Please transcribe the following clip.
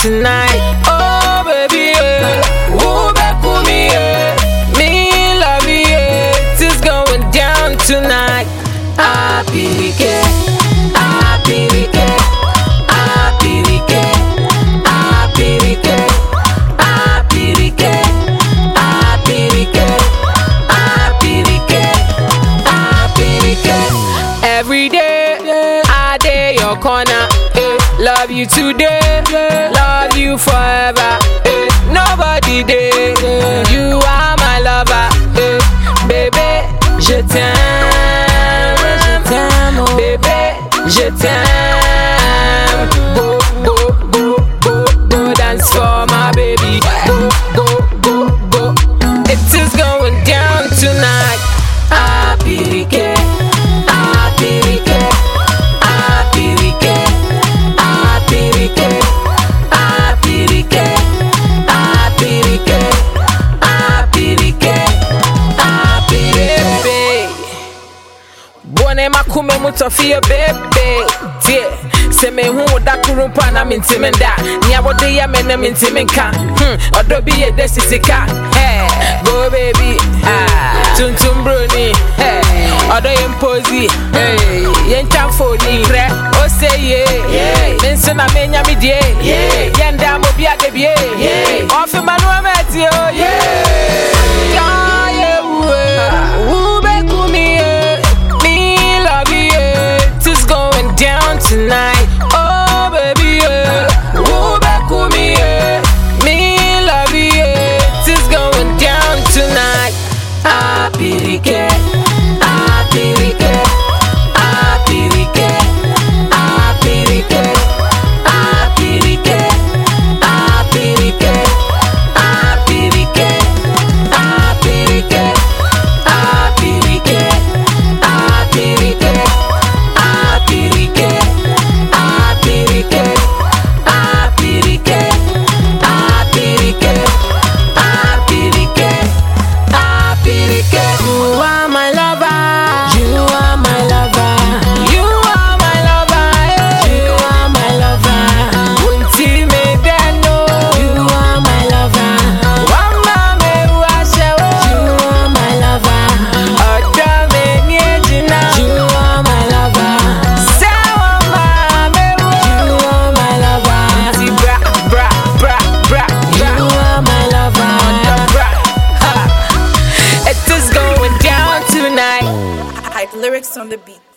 tonight. Oh baby, yeah. Back me, yeah. Me yeah. Going down tonight. Happy weekend, happy weekend, happy weekend, happy weekend, happy weekend, happy weekend, happy weekend. Every day, I your corner. Eh. Love you today, love you forever. eh. Nobody there, you are my lover, eh. baby. Je t'aime, je t'aime, oh. bébé. Makume mutofie bebe tie sɛ mehu wo da koro mpo na mentimi da nea wode yɛ me no mentimi nka ɔdɔ bi yɛ dɛ sisika Hey, go baby. Ah, tuntum broni Hey, ɔdɔ yɛ mposi Hey, yɛntwa mfoni prɛ ose ye me nso na menya me die. Yɛnda ma obi adebie like lyrics on the beat.